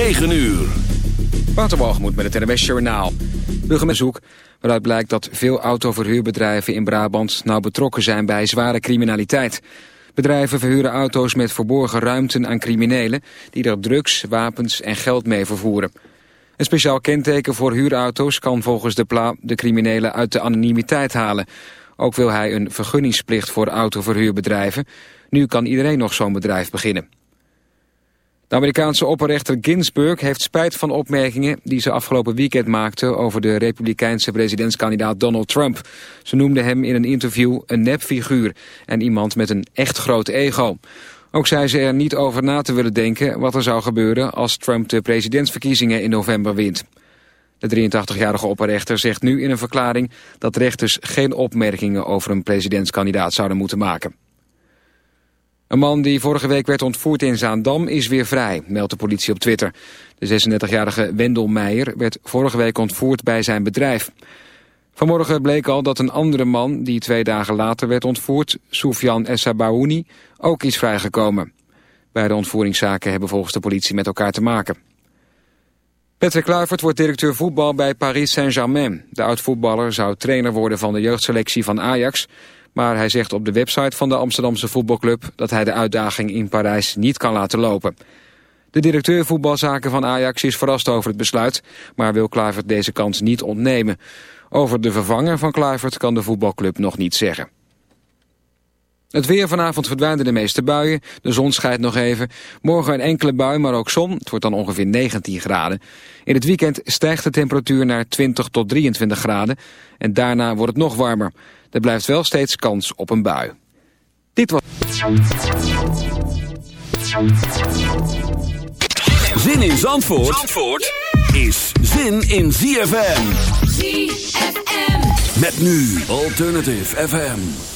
9 uur. Waterbalgemoed met het NWS Journaal. Burgemeesterzoek waaruit blijkt dat veel autoverhuurbedrijven in Brabant nauw betrokken zijn bij zware criminaliteit. Bedrijven verhuren auto's met verborgen ruimten aan criminelen die er drugs, wapens en geld mee vervoeren. Een speciaal kenteken voor huurauto's kan volgens de pla de criminelen uit de anonimiteit halen. Ook wil hij een vergunningsplicht voor autoverhuurbedrijven. Nu kan iedereen nog zo'n bedrijf beginnen. De Amerikaanse opperrechter Ginsburg heeft spijt van opmerkingen die ze afgelopen weekend maakte over de republikeinse presidentskandidaat Donald Trump. Ze noemde hem in een interview een nepfiguur en iemand met een echt groot ego. Ook zei ze er niet over na te willen denken wat er zou gebeuren als Trump de presidentsverkiezingen in november wint. De 83-jarige opperrechter zegt nu in een verklaring dat rechters geen opmerkingen over een presidentskandidaat zouden moeten maken. Een man die vorige week werd ontvoerd in Zaandam is weer vrij, meldt de politie op Twitter. De 36-jarige Wendel Meijer werd vorige week ontvoerd bij zijn bedrijf. Vanmorgen bleek al dat een andere man die twee dagen later werd ontvoerd, Soufian Essabaouni, ook is vrijgekomen. Beide ontvoeringszaken hebben volgens de politie met elkaar te maken. Patrick Kluivert wordt directeur voetbal bij Paris Saint-Germain. De oud-voetballer zou trainer worden van de jeugdselectie van Ajax... Maar hij zegt op de website van de Amsterdamse voetbalclub dat hij de uitdaging in Parijs niet kan laten lopen. De directeur voetbalzaken van Ajax is verrast over het besluit, maar wil Kluivert deze kans niet ontnemen. Over de vervanger van Kluivert kan de voetbalclub nog niet zeggen. Het weer vanavond verdwijnen de meeste buien. De zon schijnt nog even. Morgen een enkele bui, maar ook zon. Het wordt dan ongeveer 19 graden. In het weekend stijgt de temperatuur naar 20 tot 23 graden. En daarna wordt het nog warmer. Er blijft wel steeds kans op een bui. Dit was... Zin in Zandvoort, Zandvoort is zin in ZFM. ZFM. Met nu Alternative FM.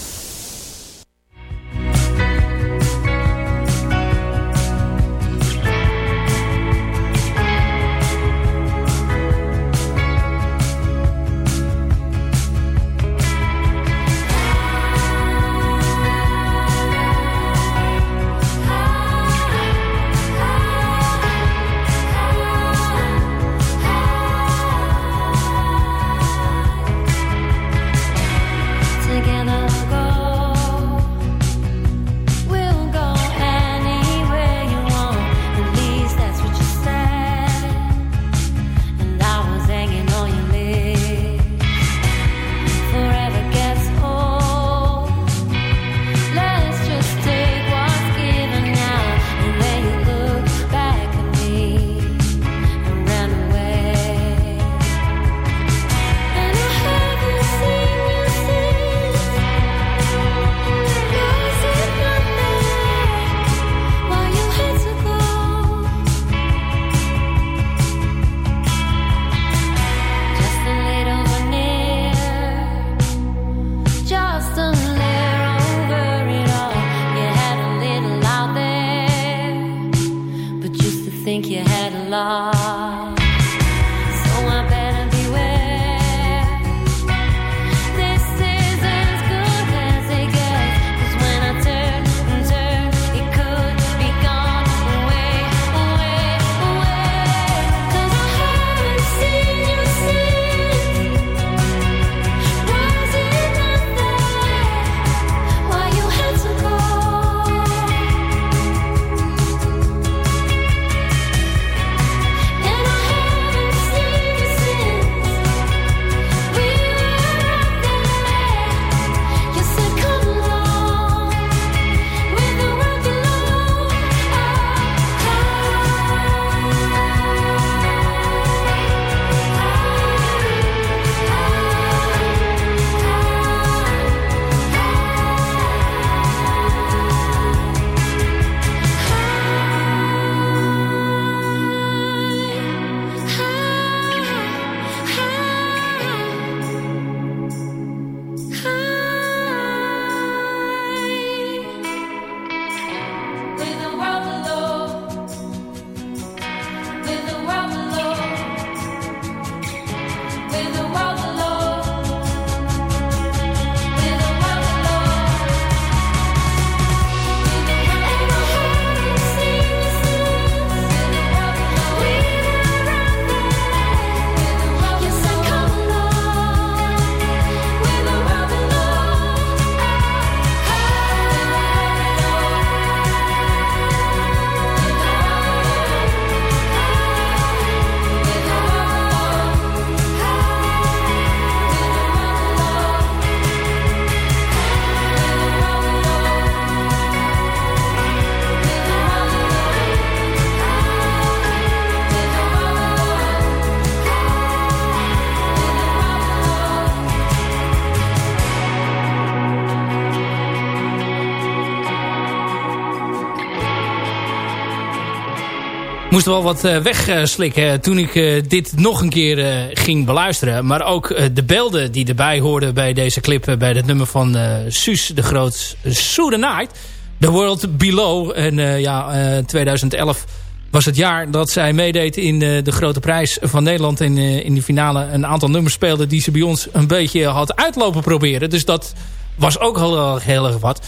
Moest wel wat uh, wegslikken toen ik uh, dit nog een keer ging beluisteren. Maar ook de beelden die erbij hoorden bij deze clip... bij het nummer van Suus de Groot, Sue the Night. The World Below. En ja, 2011 was het jaar dat zij meedeed in de Grote Prijs van Nederland. En in de finale een aantal nummers speelde... die ze bij ons een beetje had uitlopen proberen. Dus dat was ook heel, heel erg wat...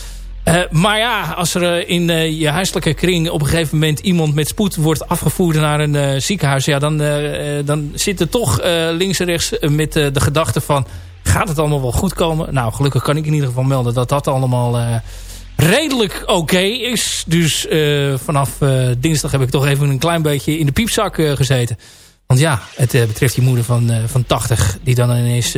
Uh, maar ja, als er uh, in uh, je huiselijke kring op een gegeven moment iemand met spoed wordt afgevoerd naar een ziekenhuis. Ja, dan, dan zit er toch links en rechts met de gedachte van, gaat het allemaal wel goed komen? Nou, gelukkig kan ik in ieder geval melden dat dat allemaal redelijk oké is. Dus vanaf dinsdag heb ik toch even een klein beetje in de piepzak gezeten. Want ja, het betreft die moeder van, van 80 die dan ineens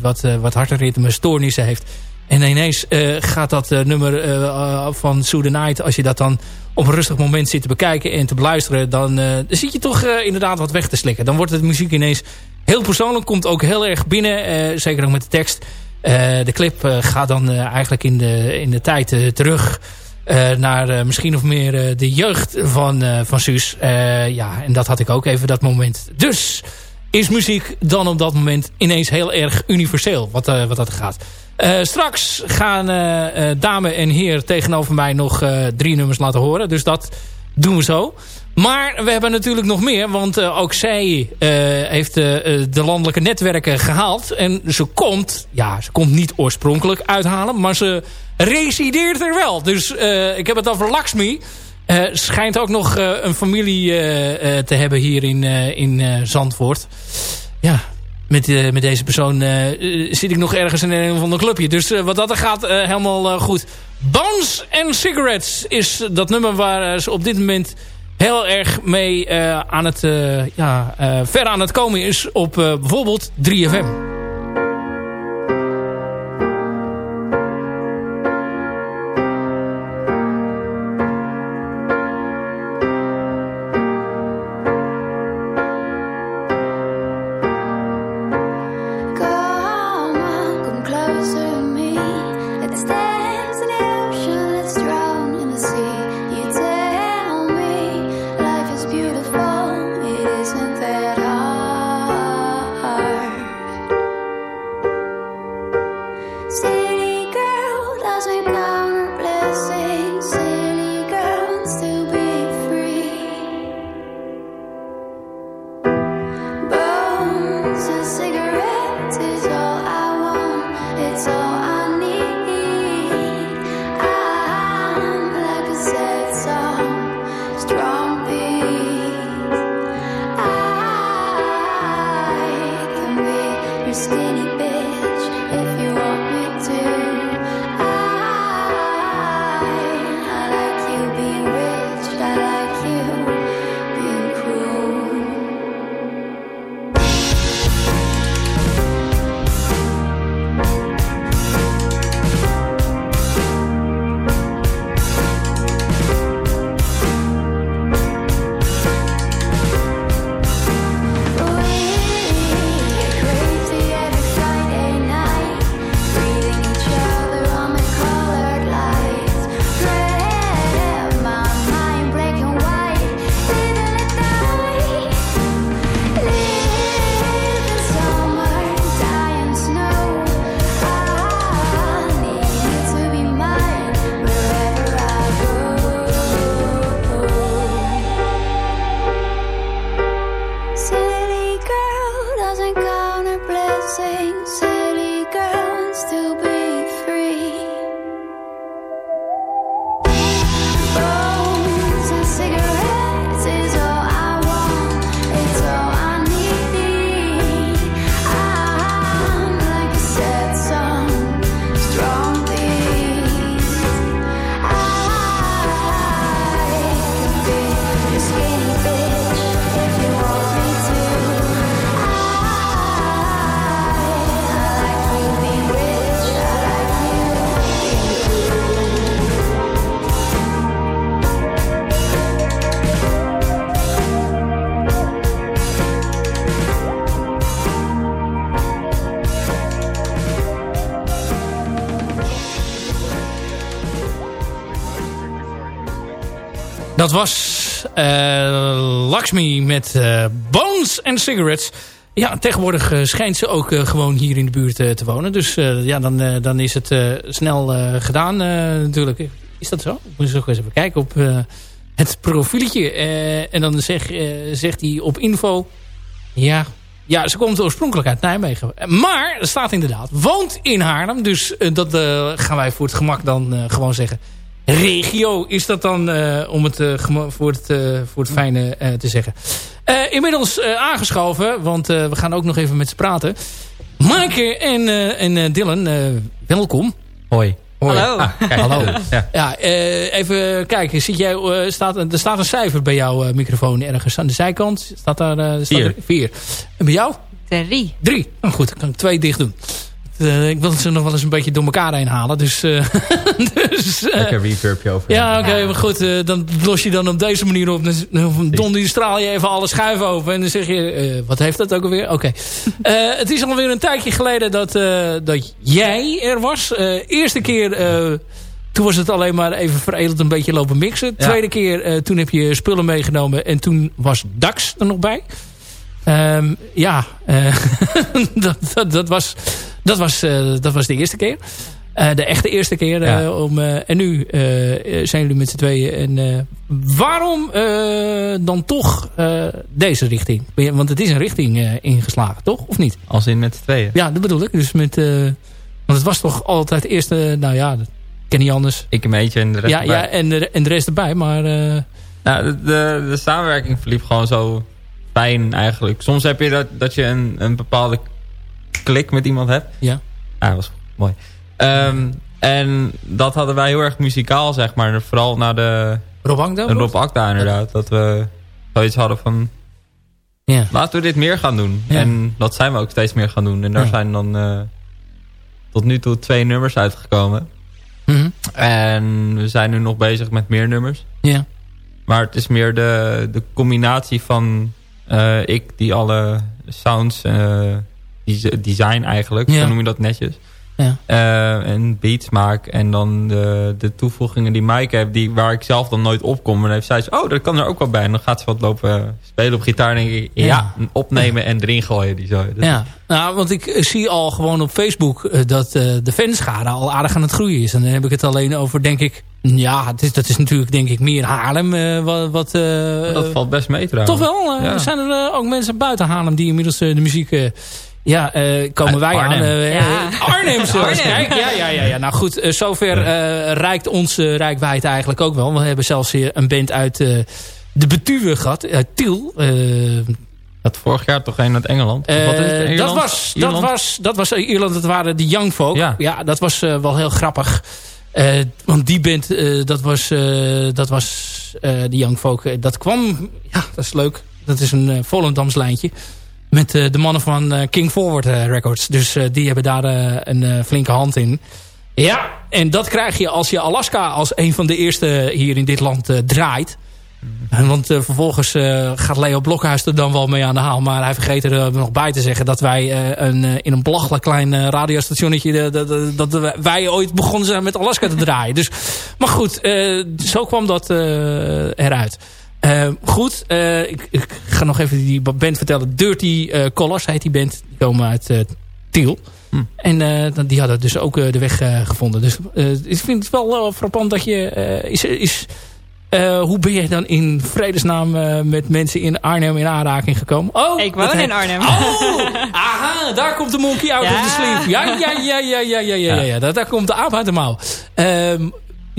wat, wat hartritme stoornissen heeft. En ineens uh, gaat dat uh, nummer uh, van Sue the Night... als je dat dan op een rustig moment zit te bekijken en te beluisteren... dan, dan zit je toch inderdaad wat weg te slikken. Dan wordt de muziek ineens heel persoonlijk. Komt ook heel erg binnen, zeker ook met de tekst. de clip gaat dan eigenlijk in de, in de tijd terug... naar misschien of meer de jeugd van, van Suus. ja, en dat had ik ook even dat moment. Dus is muziek dan op dat moment ineens heel erg universeel wat, wat dat gaat. Uh, straks gaan uh, dame en heer tegenover mij nog drie nummers laten horen. Dus dat doen we zo. Maar we hebben natuurlijk nog meer. Want ook zij heeft de landelijke netwerken gehaald. En ze komt, ja, ze komt niet oorspronkelijk uithalen. Maar ze resideert er wel. Dus ik heb het over Lakshmi. schijnt ook nog een familie te hebben hier in, in Zandvoort. Ja, met, uh, met deze persoon uh, zit ik nog ergens in een van de clubje. Dus wat dat er gaat, helemaal goed. Bones and Cigarettes is dat nummer waar ze op dit moment heel erg mee aan het, ja, ver aan het komen is op bijvoorbeeld 3FM. Dat was Lakshmi met Bones and Cigarettes. Ja, tegenwoordig schijnt ze ook gewoon hier in de buurt te wonen. Dus ja, dan, dan is het snel gedaan natuurlijk. Is dat zo? Moet je eens even kijken op het profieltje. en dan zeg, zegt hij op info... Ja, ja, ze komt oorspronkelijk uit Nijmegen. Maar, staat inderdaad, woont in Haarlem. Dus uh, dat uh, gaan wij voor het gemak dan uh, gewoon zeggen. Regio is dat dan, om het voor, het, voor het fijne te zeggen. inmiddels aangeschoven, want we gaan ook nog even met ze praten. Maaike en, en Dylan, welkom. Hoi. Hallo. Ah, hallo. ja, ja uh, even kijken. Zit jij, uh, staat, er staat een cijfer bij jouw uh, microfoon ergens aan de zijkant. Staat daar staat vier. Er, vier. En bij jou? Drie. Drie. Nou goed, dan kan ik twee dicht doen. Uh, ik wil ze nog wel eens een beetje door elkaar heen halen. Dus, uh, dus uh, Lekker reverbje over. Ja, oké, okay, maar goed. dan los je dan op deze manier op. Dan don straal je even alle schuiven open. En dan zeg je, wat heeft dat ook alweer? Oké. Okay. het is alweer een tijdje geleden dat, dat jij er was. eerste keer... Toen was het alleen maar even veredeld een beetje lopen mixen. Ja. Tweede keer, toen heb je spullen meegenomen. En toen was Dax er nog bij. Um, ja, dat, dat, dat, was, dat, was, uh, dat was de eerste keer. Uh, de echte eerste keer. Ja. om, en nu zijn jullie met z'n tweeën. En waarom dan toch deze richting? Want het is een richting ingeslagen, toch? Of niet? Als in met z'n tweeën? Ja, dat bedoel ik. Dus met, want het was toch altijd de eerste... Nou ja, dat ken niet anders. Ik een beetje en de rest ja, erbij. Ja, en de, en de rest erbij. Maar... nou, de, de, de samenwerking verliep gewoon zo fijn eigenlijk. Soms heb je dat, dat je een, een bepaalde klik met iemand hebt. Ja. Ah, dat was mooi. Um, en dat hadden wij heel erg muzikaal, zeg maar. Vooral naar de... Rob Akda? Rob Akda, inderdaad. Dat we zoiets hadden van... Ja. Laten we dit meer gaan doen. Ja. En dat zijn we ook steeds meer gaan doen. En daar Ja. zijn dan uh, tot nu toe twee nummers uitgekomen. Mhm. En we zijn nu nog bezig met meer nummers. Ja. Maar het is meer de, de combinatie van uh, ik die alle sounds uh, die design eigenlijk, Ja. zo noem je dat netjes. Ja. Uh, en beats maak en dan de, de toevoegingen die Mike heeft, die, waar ik zelf dan nooit op kom. En dan heeft zij oh, dat kan er ook wel bij. En dan gaat ze wat lopen spelen op gitaar en denk ik, ja, Ja. opnemen en erin gooien. Die zo. Dat- Ja, nou, want ik eh, zie al gewoon op Facebook eh, dat eh, de fanschade al aardig aan het groeien is. En dan heb ik het alleen over, denk ik... Ja, het is, dat is natuurlijk denk ik meer Haarlem. eh, wat, wat, eh, dat valt best mee trouwens. toch wel? eh, Ja. Zijn er eh, ook mensen buiten Haarlem die inmiddels eh, de muziek... eh, ja, eh, komen Uit wij Arnhem. aan. eh, Ja. eh, Arnhem zelfs. Arnhem. Kijk, ja, ja, ja, ja. Nou goed, eh, zover eh, reikt onze rijkwijd eigenlijk ook wel. We hebben zelfs hier een band uit eh, de Betuwe gehad. Uit Tiel. eh, Dat vorig jaar toch een uit Engeland? Eh, wat is het? dat, Ierland? was, dat, was, dat was Ierland, dat waren de Young Folk. Ja. dat was eh, wel heel grappig. Eh, want die band, eh, dat was, eh, dat was eh, de Young Folk. eh, dat kwam, ja, dat is leuk. Dat is een uh, Volendams lijntje. Met eh, de mannen van eh, King Forward eh, Records. Dus die hebben daar een flinke hand in. Ja, en dat krijg je als je Alaska als een van de eerste hier in dit land draait. En Want vervolgens gaat Leo Blokhuis er dan wel mee aan de haal. Maar hij vergeet er nog bij te zeggen dat wij een, in een belachelijk klein radiostationnetje... dat, wij ooit begonnen zijn met Alaska te draaien. Dus, maar goed, zo kwam dat eruit. Ehm, goed, uh, ik, ik, ga nog even die band vertellen. Dirty eh, Collars heet die band. Die komen uit eh, Tiel. Hm. En die hadden dus ook de weg gevonden. Dus ik vind het wel frappant dat je... is, is, hoe ben je dan in vredesnaam met mensen in Arnhem in aanraking gekomen? Oh, ik woon in Arnhem. Oh, aha, daar komt de monkey out ja. of the sleep. Ja, ja, ja, ja, ja, ja, ja, ja. ja. Daar, komt de aap uit de ehm,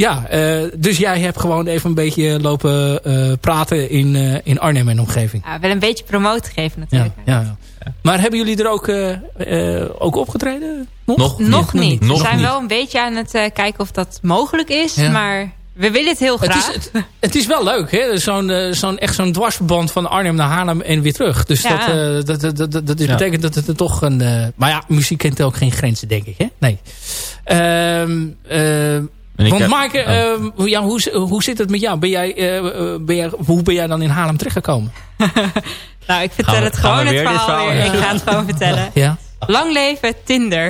ja, eh, dus jij hebt gewoon even een beetje lopen eh, praten in, eh, in Arnhem en omgeving. Ja, wel een beetje promote geven Ja, natuurlijk. ja, ja. Maar hebben jullie er ook, eh, eh, ook opgetreden? Nog? Nog Nog Nog niet. niet. We zijn niet. wel een beetje aan het kijken of dat mogelijk is. Ja. Maar we willen het heel Het graag. is, het, het is wel leuk, hè? Zo'n, zo'n, echt zo'n dwarsverband van Arnhem naar Haarlem en weer terug. Dus Ja. dat, eh, dat, dat, dat, dat is- Ja. betekent dat het er toch een... eh, maar ja, muziek kent ook geen grenzen, denk ik, hè? Nee. Ehm, eh, ik want heb- Maaike, oh. ehm, ja, hoe, hoe zit het met jou? Ben jij, eh, eh, ben jij, hoe ben jij dan in Haarlem terechtgekomen? nou, ik vertel we- het gewoon we het verhaal verhaal? weer. Ja. Ik ga het gewoon vertellen. Ja? Lang leven Tinder.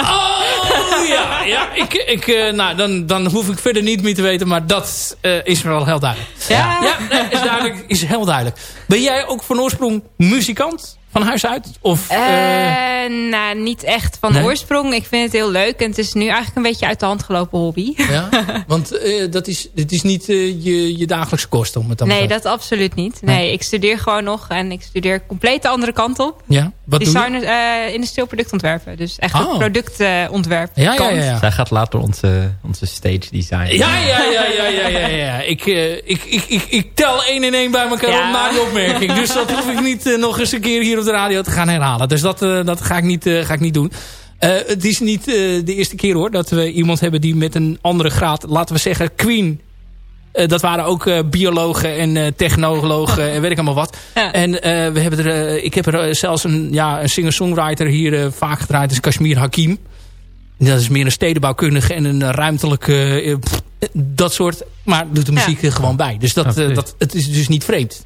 Oh ja, ja. Ik, ik, eh, nou, dan, dan hoef ik verder niet meer te weten, maar dat eh, is wel heel duidelijk. Ja. Ja, is, duidelijk, is heel duidelijk. Ben jij ook van oorsprong muzikant? Van huis uit? Of, eh, Eh, nou, niet echt van Nee? oorsprong. Ik vind het heel leuk. En het is nu eigenlijk een beetje uit de hand gelopen hobby. ja? Want eh, dat is, dit is niet eh, je, je dagelijkse kost om het dan Nee, dat absoluut niet. Nee, ik studeer gewoon nog. En ik studeer compleet de andere kant op. Ja? Wat doe je? Industrieel productontwerpen. Dus echt Oh. productontwerp. Ja, ja, ja. ja. Zij gaat later onze, onze stage design. Ja, ja, ja, ja, ja, ja, ja. Ik, eh, ik, ik, ik, ik tel één en één bij elkaar Ja. op na die opmerking. Dus dat hoef ik niet nog eens een keer hier op de radio te gaan herhalen. Dus dat, eh, dat ga, ik niet, eh, ga ik niet doen. Eh, het is niet eh, de eerste keer hoor dat we iemand hebben die met een andere graad, laten we zeggen Queen. eh, dat waren ook eh, biologen en eh, technologen en weet ik allemaal wat. Ja. En eh, we hebben er, ik heb er zelfs een, ja, een singer-songwriter hier vaak gedraaid. Dat is Kashmir Hakim. Dat is meer een stedenbouwkundige en een ruimtelijke... pff, dat soort... Maar doet de muziek er gewoon bij. Dus dat, eh, dat, het is dus niet vreemd.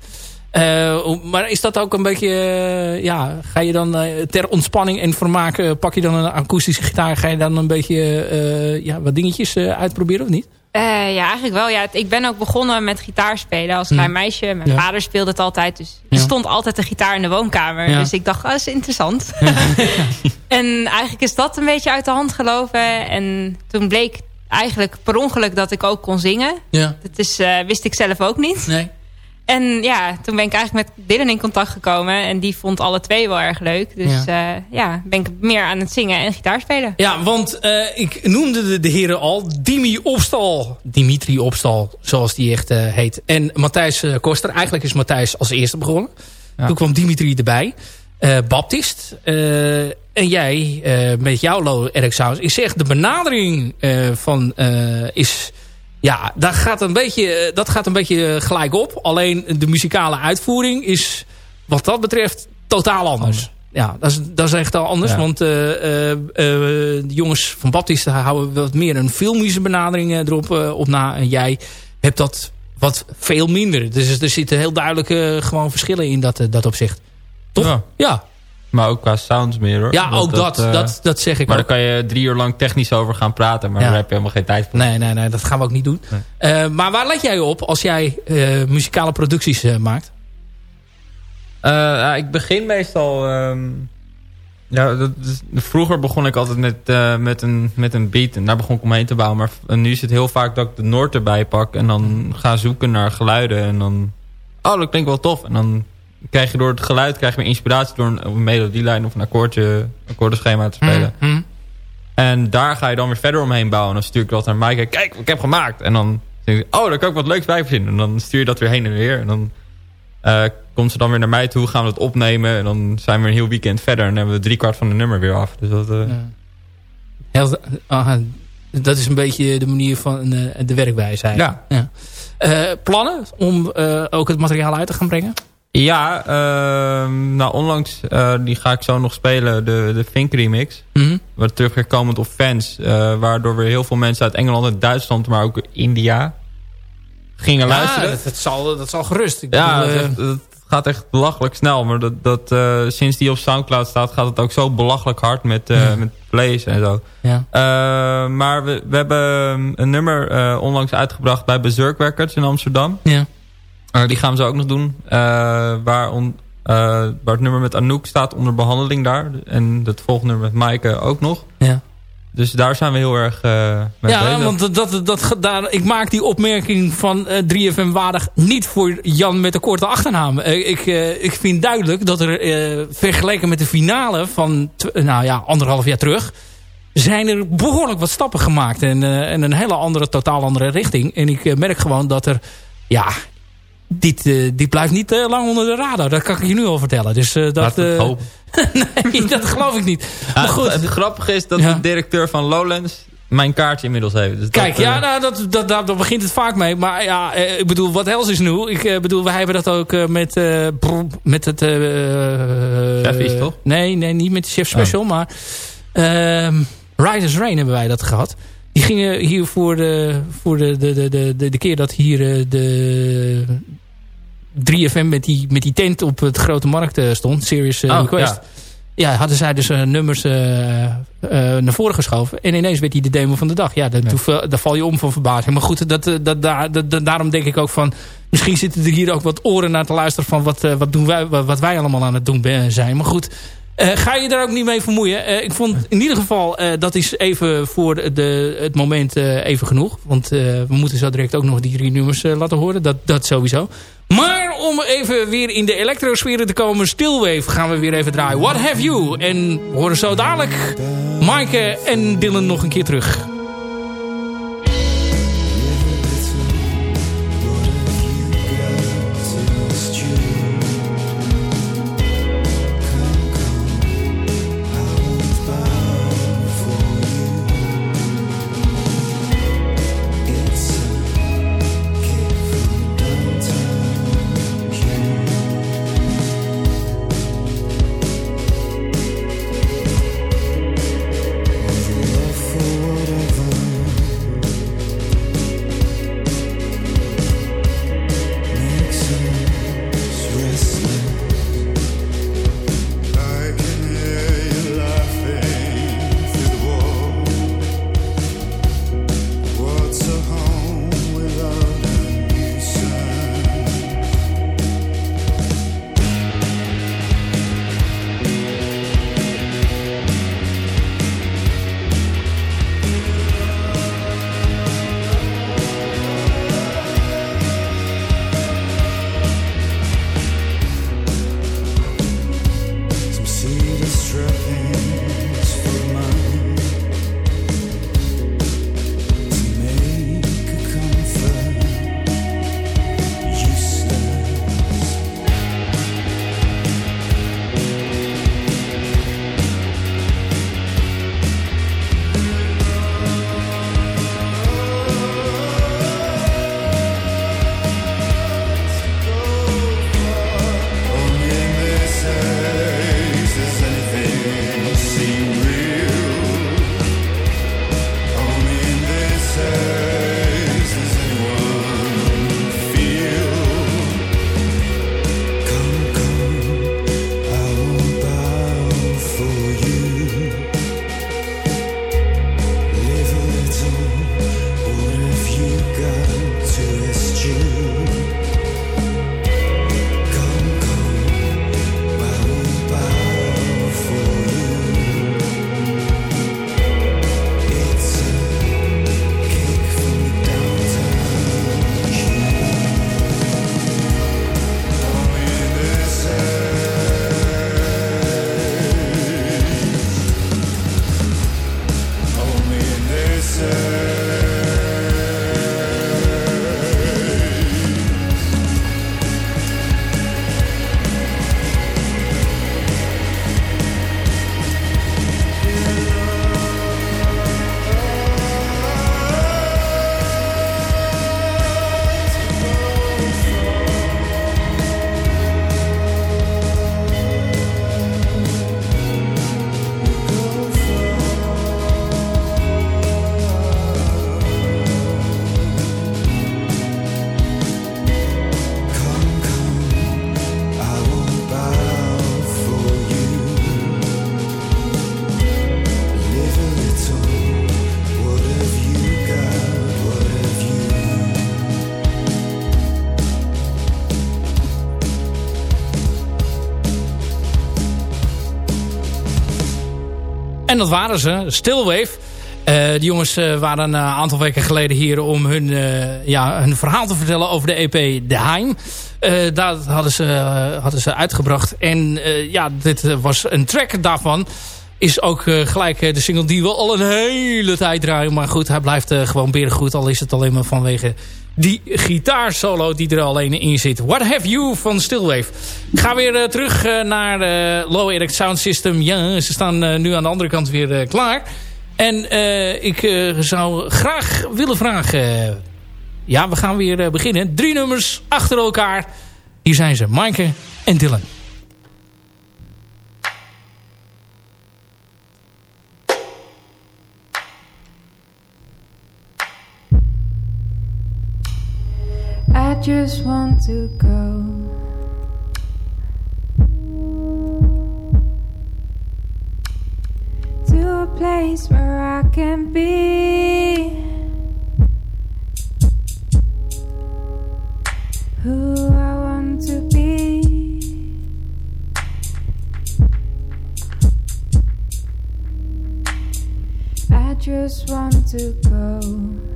Eh, maar is dat ook een beetje... eh, ja, ga je dan eh, ter ontspanning en vermaak... pak je dan een akoestische gitaar... ga je dan een beetje ja, wat dingetjes uitproberen of niet? Ja, eigenlijk wel. Ja, ik ben ook begonnen met gitaarspelen als klein meisje. Mijn. Ja. vader speelde het altijd. Dus Ja. er stond altijd een gitaar in de woonkamer. Ja. Dus ik dacht, oh, dat is interessant. en eigenlijk is dat een beetje uit de hand gelopen. En toen bleek eigenlijk per ongeluk dat ik ook kon zingen. Ja. Dat is, wist ik zelf ook niet. Nee? En ja, toen ben ik eigenlijk met Dylan in contact gekomen. En die vond alle twee wel erg leuk. Dus ja, ja ben ik meer aan het zingen en gitaarspelen. Ja, want eh, ik noemde de, de heren al. Dimi Opstal. Dimitri Opstal, zoals die echt eh, heet. En Matthijs eh, Koster. Eigenlijk is Matthijs als eerste begonnen. Ja. Toen kwam Dimitri erbij. Eh, Baptist. Eh, en jij eh, met jouw Low Eric Sounds. Ik zeg, de benadering eh, van eh, is... Ja, dat gaat, een beetje, eh, dat gaat een beetje gelijk op. Alleen de muzikale uitvoering is wat dat betreft totaal anders. Ja, dat is, dat is echt al anders. Ja. Want eh, eh, eh, de jongens van Baptiste houden wat meer een filmische benadering eh, erop eh, op na. En jij hebt dat wat veel minder. Dus er zitten heel duidelijk eh, gewoon verschillen in dat, eh, dat opzicht. Toch? Ja. Ja, Maar ook qua sounds meer hoor. ja ook dat. eh, dat, dat zeg ik maar ook. daar kan je drie uur lang technisch over gaan praten. Maar Ja. daar heb je helemaal geen tijd voor. Nee, nee, nee, dat gaan we ook niet doen. Nee. Eh, maar waar let jij op als jij eh, muzikale producties maakt? Ja, ik begin meestal... ehm, ja, dat vroeger begon ik altijd met, met, een, met een beat. En daar begon ik omheen te bouwen. Maar nu is het heel vaak dat ik de Noord erbij pak. En dan ga zoeken naar geluiden. En dan... Oh, dat klinkt wel tof. En dan krijg je door het geluid krijg je meer inspiratie... door een, een melodielijn of een akkoordje, akkoordenschema te spelen. Mhm. En daar ga je dan weer verder omheen bouwen. En dan stuur ik dat naar Maaike. Kijk, ik heb gemaakt. En dan denk ik, oh, daar kan ik wat leuks bij verzinnen. En dan stuur je dat weer heen en weer. En dan eh, komt ze dan weer naar mij toe. Gaan we het opnemen. En dan zijn we een heel weekend verder. En hebben we drie kwart van de nummer weer af. Dus dat, eh, Ja. Heel, dat is een beetje de manier van eh, de werkwijze. Ja. Plannen om ook het materiaal uit te gaan brengen? Ja, ehm, nou onlangs, eh, die ga ik zo nog spelen. De, de Fink remix. Mhm. Wat terugkomend op fans. eh, waardoor weer heel veel mensen uit Engeland en Duitsland. Maar ook India gingen luisteren. Dat, dat zal, dat zal gerust. Ik Ja, bedoel, het, eh, gaat echt belachelijk snel. Maar dat, dat, sinds die op Soundcloud staat, gaat het ook zo belachelijk hard met, Ja. met plays en zo. ja. Maar we, we hebben een nummer onlangs uitgebracht bij Berserk Records in Amsterdam. Ja. Die gaan zo ook nog doen. Eh, waar, on, eh, waar het nummer met Anouk staat onder behandeling daar. En het volgende nummer met Maaike ook nog. Ja. Dus daar zijn we heel erg eh mee Ja, bezig. want dat, dat, dat, daar, ik maak die opmerking van eh 3FM waardig niet voor Jan met de korte achternaam. Ik, ik vind duidelijk dat er vergeleken met de finale van nou ja, anderhalf jaar terug... zijn er behoorlijk wat stappen gemaakt. En, en een hele andere, totaal andere richting. En ik merk gewoon dat er... Ja, dit, eh, dit blijft niet eh, lang onder de radar. Dat kan ik je nu al vertellen. Dus eh, dat... Nee, dat geloof ik niet. Ja, maar goed. Het, het grappige is dat Ja. de directeur van Lowlands mijn kaartje inmiddels heeft. Dus Kijk, dat, ja, nou, dat, dat, daar, daar begint het vaak mee. Maar ja, ik bedoel, wat else is nieuw? Ik bedoel, wij hebben dat ook met, met het... Chef is, toch? Nee, nee, niet met de Chef Special, maar... ehm Riders Rain hebben wij dat gehad. Die gingen hier voor de, voor de, de, de, de, de, keer dat hier eh, de 3FM met die, met die tent op het grote markt eh, stond. Serious eh, Oh, Request. ja. ja, hadden zij dus nummers naar voren geschoven. En ineens werd hij de demo van de dag. Ja, daar val je om van verbazing. Maar goed, dat, dat, dat, daarom denk ik ook van... Misschien zitten er hier ook wat oren naar te luisteren... van wat, wat, doen wij, wat wij allemaal aan het doen zijn. Maar goed, uh, ga je daar ook niet mee vermoeien? Uh, ik vond in ieder geval, uh, dat is even voor de, het moment even genoeg. Want we moeten zo direct ook nog die drie nummers laten horen. Dat, dat sowieso. Maar om even weer in de elektrosferen te komen, Stillwave gaan we weer even draaien. What have you? En we horen zo dadelijk Maaike en Dylan nog een keer terug. En dat waren ze, Stillwave. Uh, die jongens uh, waren een aantal weken geleden hier om hun, ja, hun verhaal te vertellen over de EP De Heim. dat hadden ze, hadden ze uitgebracht. En ja, dit was een track daarvan. Is ook gelijk de single die we al een hele tijd draaien. Maar goed, hij blijft gewoon goed. Al is het alleen maar vanwege die gitaarsolo die er alleen in zit. What Have You van Stillwave. Ik ga weer terug naar Low Eric Sound System. Ja, ze staan nu aan de andere kant weer klaar. En ik zou graag willen vragen... ja, we gaan weer beginnen. Drie nummers achter elkaar. Hier zijn ze, Maaike en Dylan. I just want to go. To a place where I can be who I want to be. I just want to go.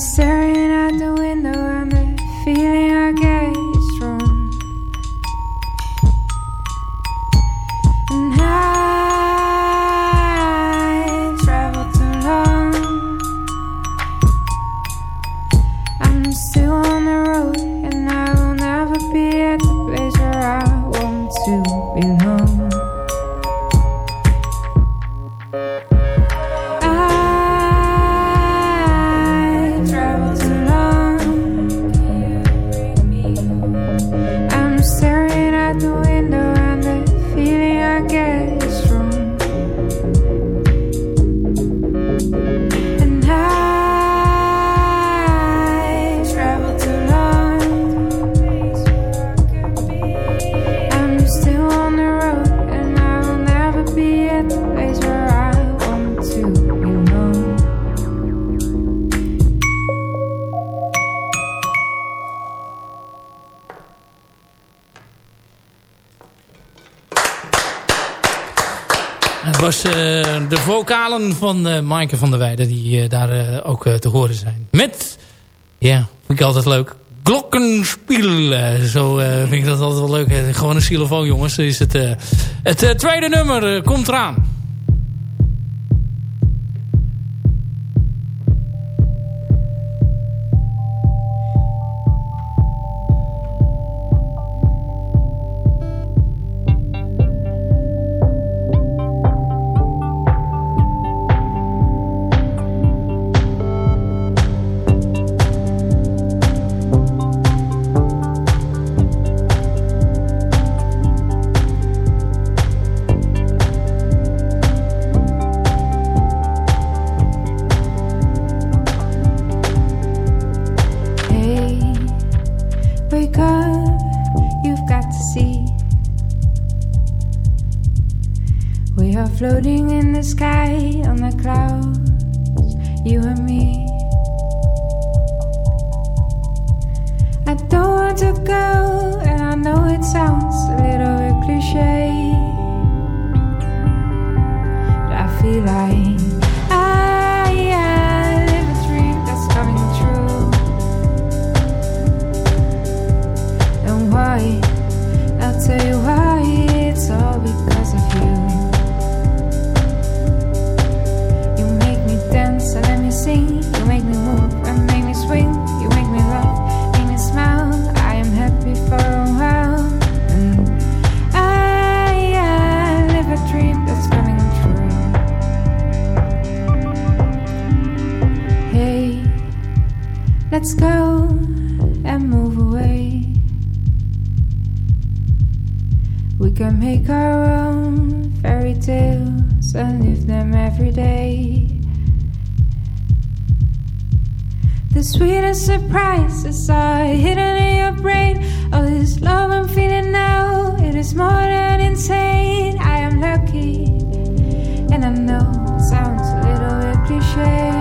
staring out the window. Van uh, Maaike van der Weijden... die uh, daar uh, ook te horen zijn. Met, ja, vind ik altijd leuk... Glockenspiel. zo vind ik dat altijd wel leuk. Gewoon een xylofoon, jongens. Is het, het tweede nummer komt eraan. the sky, on the clouds, you and me. I don't want to go, and I know it sounds a little bit cliche. Let's go and move away. We can make our own fairy tales and live them every day. The sweetest surprises are hidden in your brain. All this love I'm feeling now, it is more than insane. I am lucky, and I know it sounds a little bit cliche.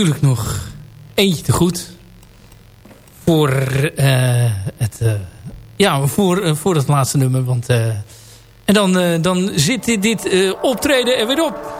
Natuurlijk nog eentje te goed. Voor, eh, het, eh, ja, voor, eh, voor het laatste nummer. Want, en dan, dan zit dit, optreden er weer op.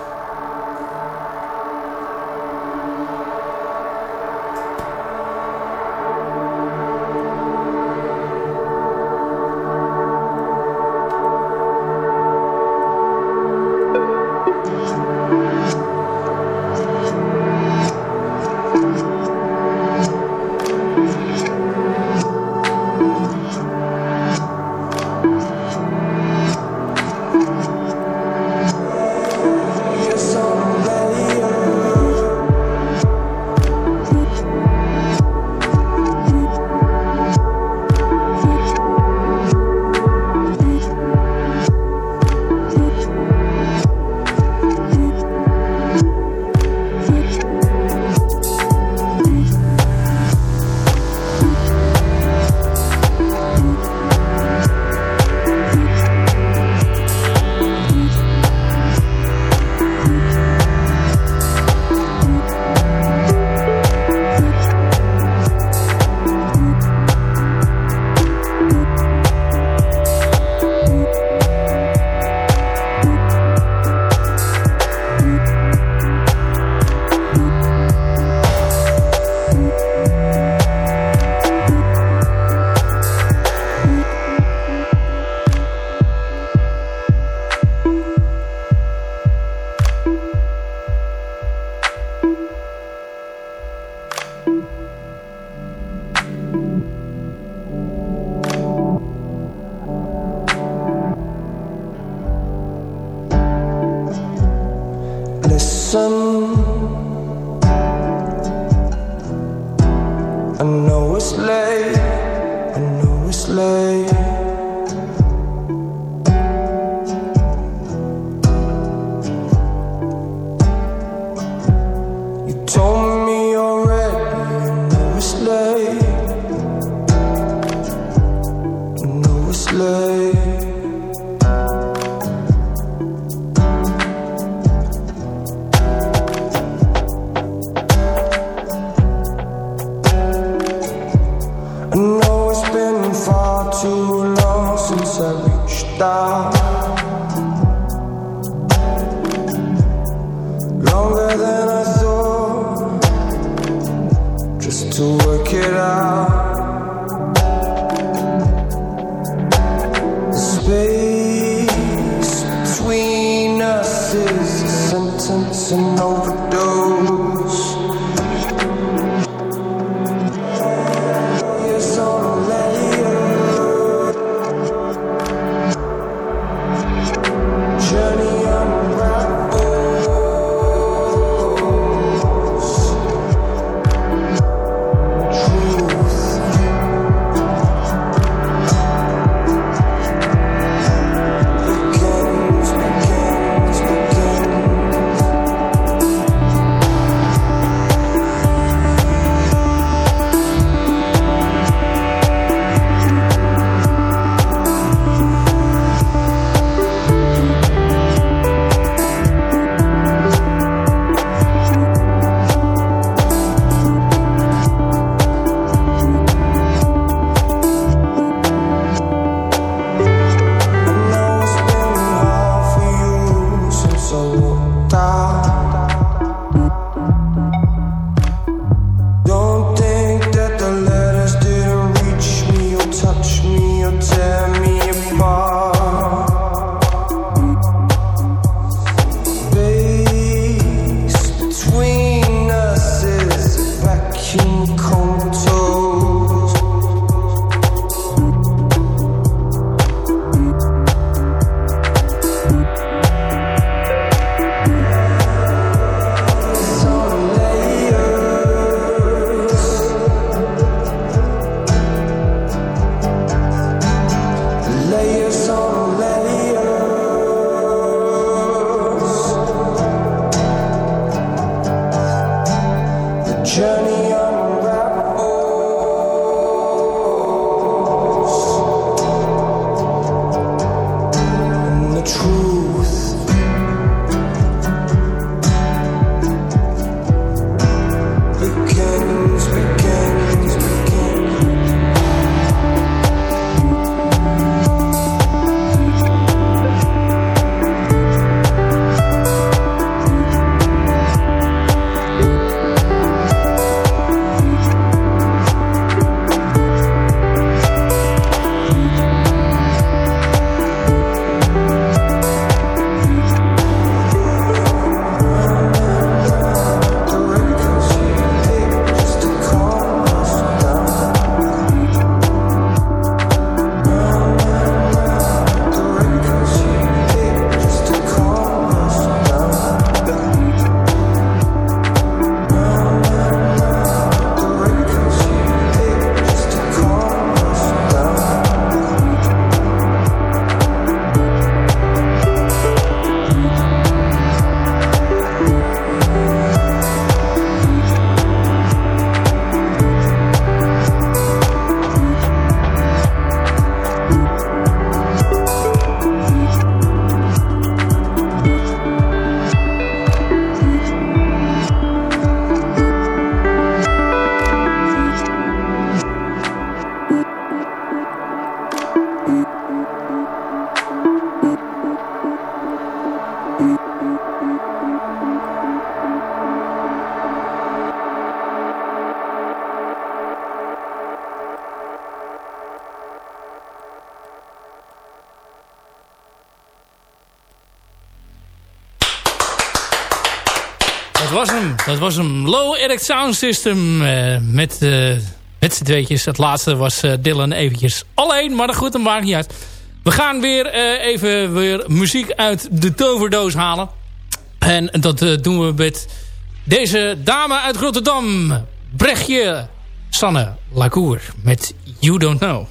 was een Low Eric Sound System eh, met, eh, met z'n tweetjes. Het laatste was eh, Dylan eventjes alleen, maar goed, dat maakt niet uit. We gaan weer even weer muziek uit de toverdoos halen. En dat doen we met deze dame uit Rotterdam. Brechtje Sanne Lacour met You Don't Know.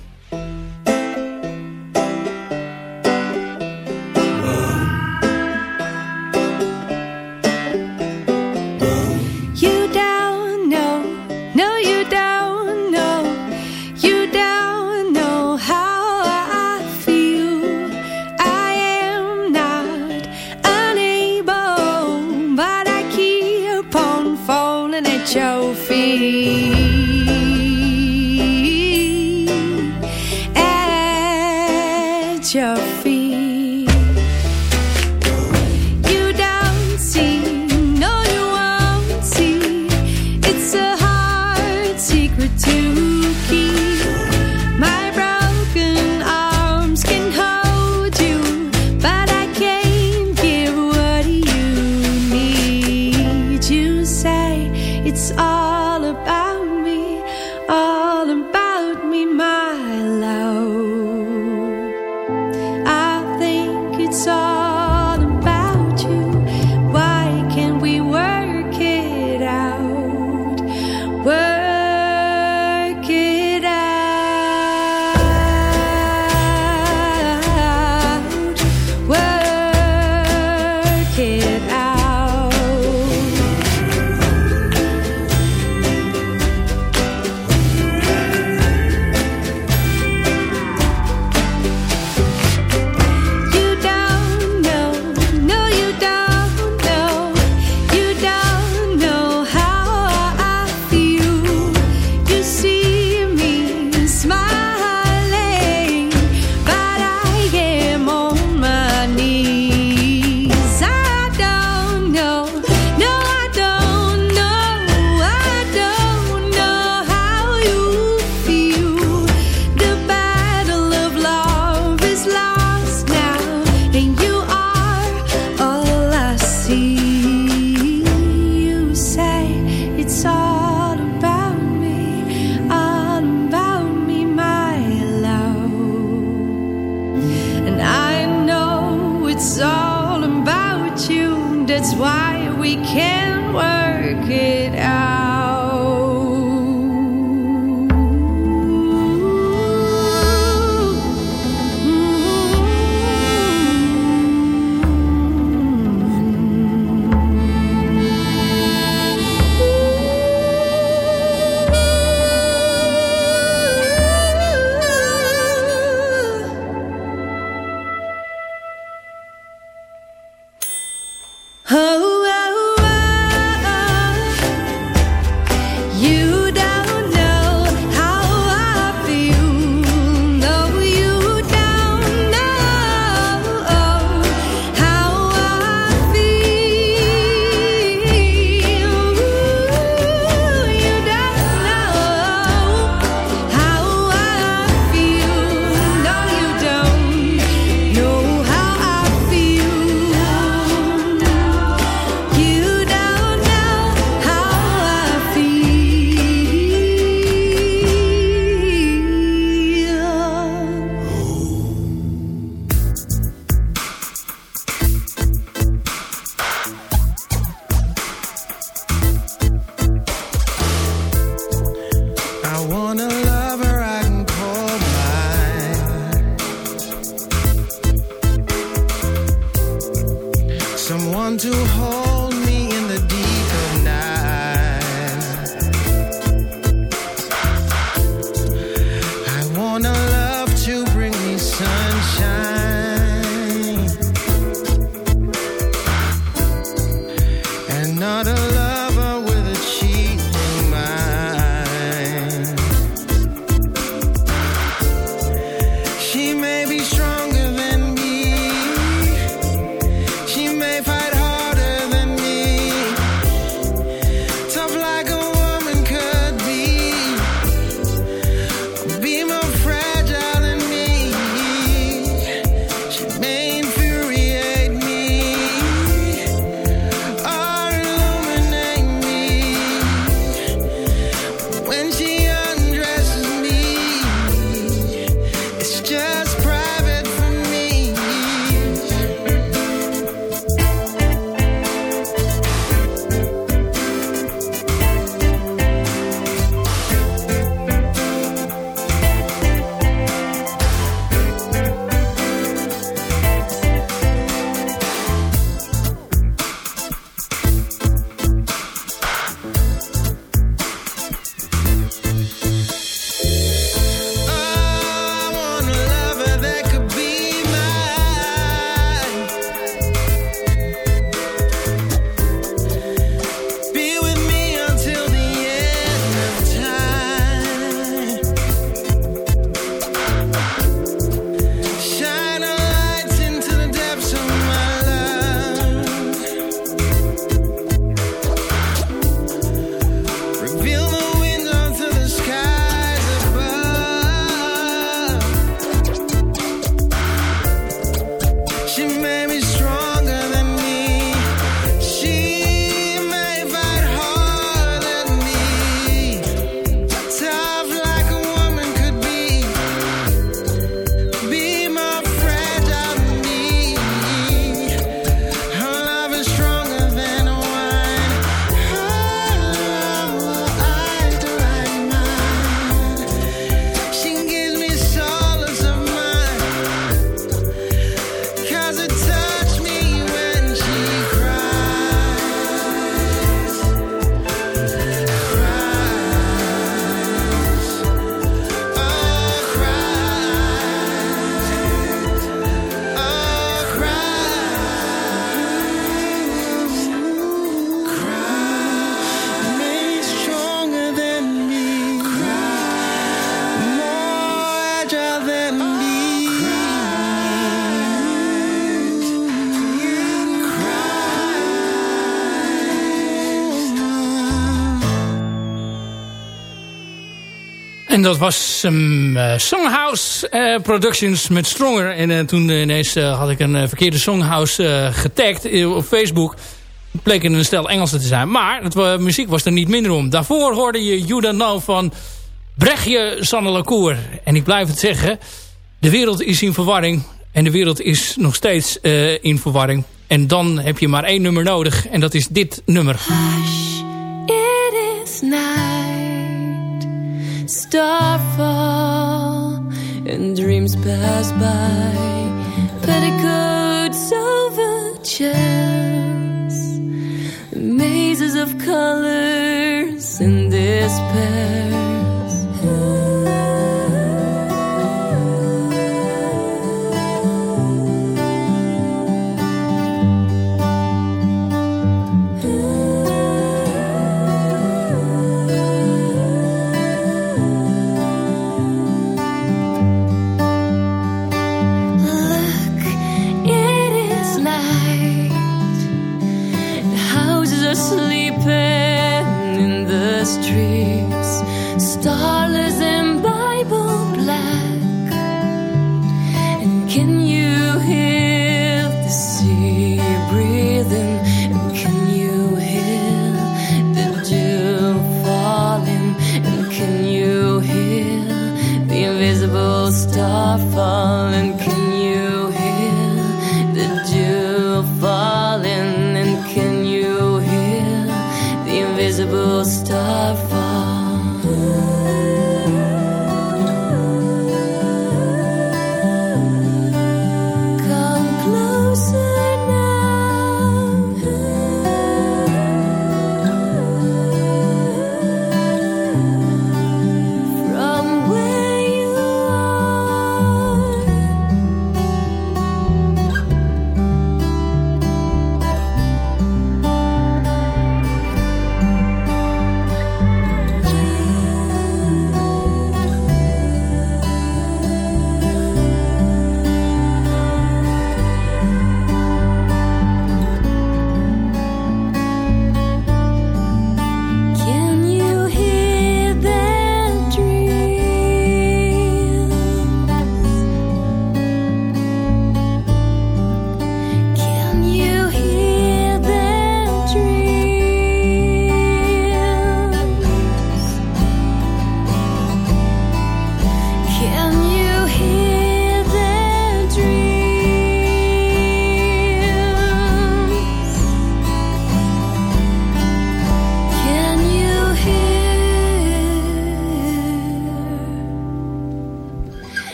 someone to hold. Dat was uh, Songhouse uh, Productions met Stronger. En uh, toen ineens had ik een verkeerde Songhouse getagd op Facebook. Bleek een stel Engelse te zijn. Maar het, muziek was er niet minder om. Daarvoor hoorde je Don't Know van Brechtje Sanne En ik blijf het zeggen. De wereld is in verwarring. En de wereld is nog steeds in verwarring. En dan heb je maar één nummer nodig. En dat is dit nummer. Starfall. And dreams pass by. Petticoats over chairs. Mazes of colors in despair.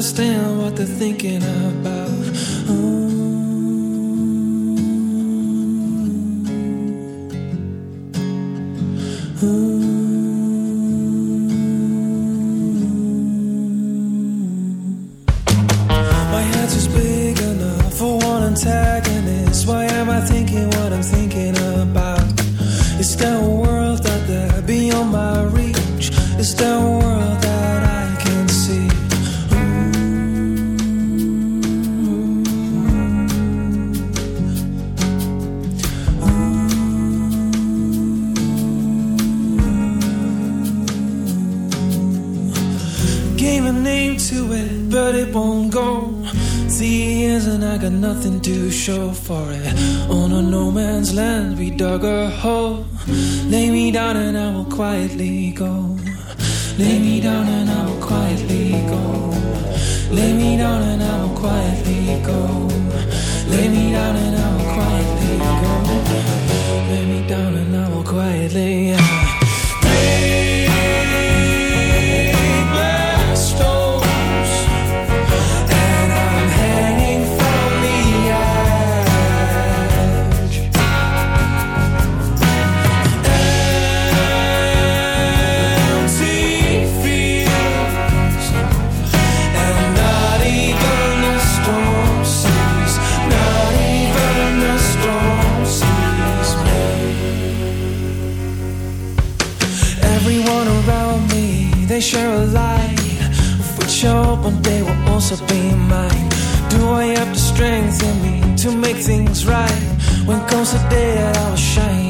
Understand what they're thinking about. Gave a name to it, but it won't go. Three years and I got nothing to show for it. On a no man's land, we dug a hole. Lay me down and I will quietly go. Lay me down and I will quietly go. Lay me down and I will quietly go. Lay me down and I will quietly go. Lay me down and I will quietly. Share a light which I hope one day will also be mine. Do I have the strength in me to make things right? When comes the day that I will shine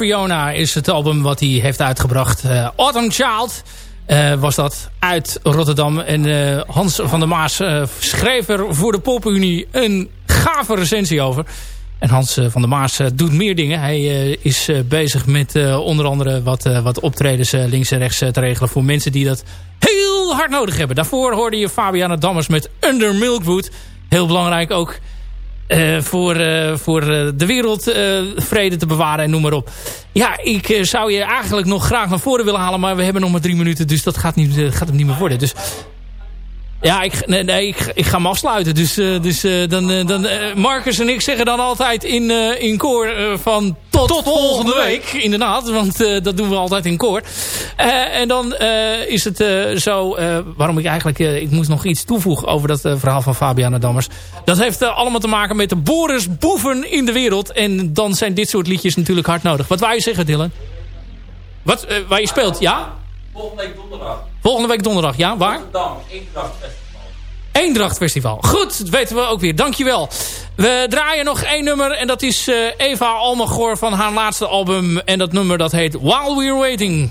Fiona is het album wat hij heeft uitgebracht. Eh, Autumn Child eh, was dat uit Rotterdam. En eh, Hans van der Maas schreef er voor de Popunie een gave recensie over. En Hans van der Maas doet meer dingen. Hij is bezig met onder andere wat, wat optredens links en rechts te regelen... voor mensen die dat heel hard nodig hebben. Daarvoor hoorde je Fabiana Dammers met Under Milkwood. Heel belangrijk ook eh, voor, eh, voor eh, de wereld vrede te bewaren en noem maar op. Ja, ik zou je eigenlijk nog graag naar voren willen halen, maar we hebben nog maar drie minuten, dus dat gaat, niet, gaat hem niet meer worden. Dus ja, ik, nee, nee, ik, ik ga hem afsluiten. Dus, dus dan, dan Marcus en ik zeggen dan altijd in, in koor van tot, volgende week. Inderdaad, want dat doen we altijd in koor. Eh, en dan eh, is het eh, zo, waarom ik eigenlijk, ik moest nog iets toevoegen over dat verhaal van Fabiana Dammers. Dat heeft allemaal te maken met de Boris Boeven in de wereld. En dan zijn dit soort liedjes natuurlijk hard nodig. Wat wou je zeggen, Dylan? Wat, waar je speelt, ja? Volgende week donderdag. Volgende week donderdag, ja? Waar? Rotterdam, Eendracht Festival. Eendracht Festival. Goed, dat weten we ook weer. Dankjewel. We draaien nog één nummer en dat is Eva Almagor van haar laatste album. En dat nummer dat heet While We're Waiting.